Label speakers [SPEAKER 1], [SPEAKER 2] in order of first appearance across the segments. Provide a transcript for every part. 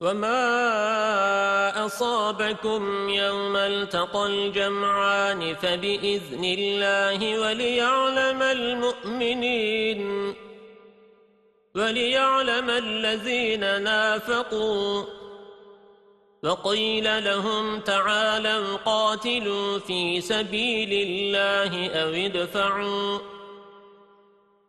[SPEAKER 1] وَمَا أَصَابَكُمْ يَوْمَ الْتَقَى الْجَمْعَانِ فَبِإِذْنِ اللَّهِ وَلِيَعْلَمَ الْمُؤْمِنِينَ وَلِيَعْلَمَ الَّذِينَ نَافَقُوا وَقِيلَ لَهُمْ تَعَالَوْا قَاتِلُوا فِي سَبِيلِ اللَّهِ أَوِ ادْفَعُوا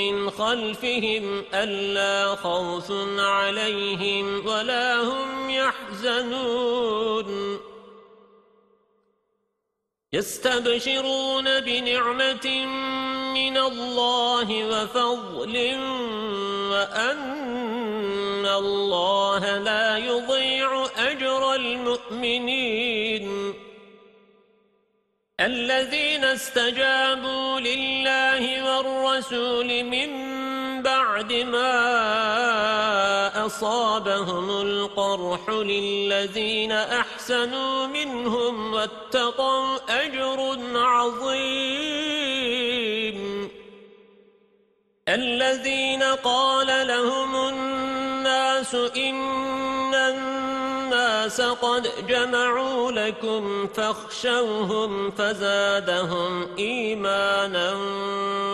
[SPEAKER 1] من خلفهم ألا خوف عليهم ولا هم يحزنون. يستبشرون بنعمة من الله وفضل وأن الله لا يضيع أجر المؤمنين. الذين استجابوا لله والرسول من بعد ما أصابهم القرح للذين أحسنوا منهم واتقوا أجر عظيم. الذين قال لهم الناس إن الناس قد جمعوا لكم فاخشوهم فزادهم إيمانا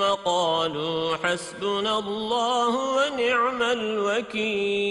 [SPEAKER 1] وقالوا حسبنا الله ونعم الوكيل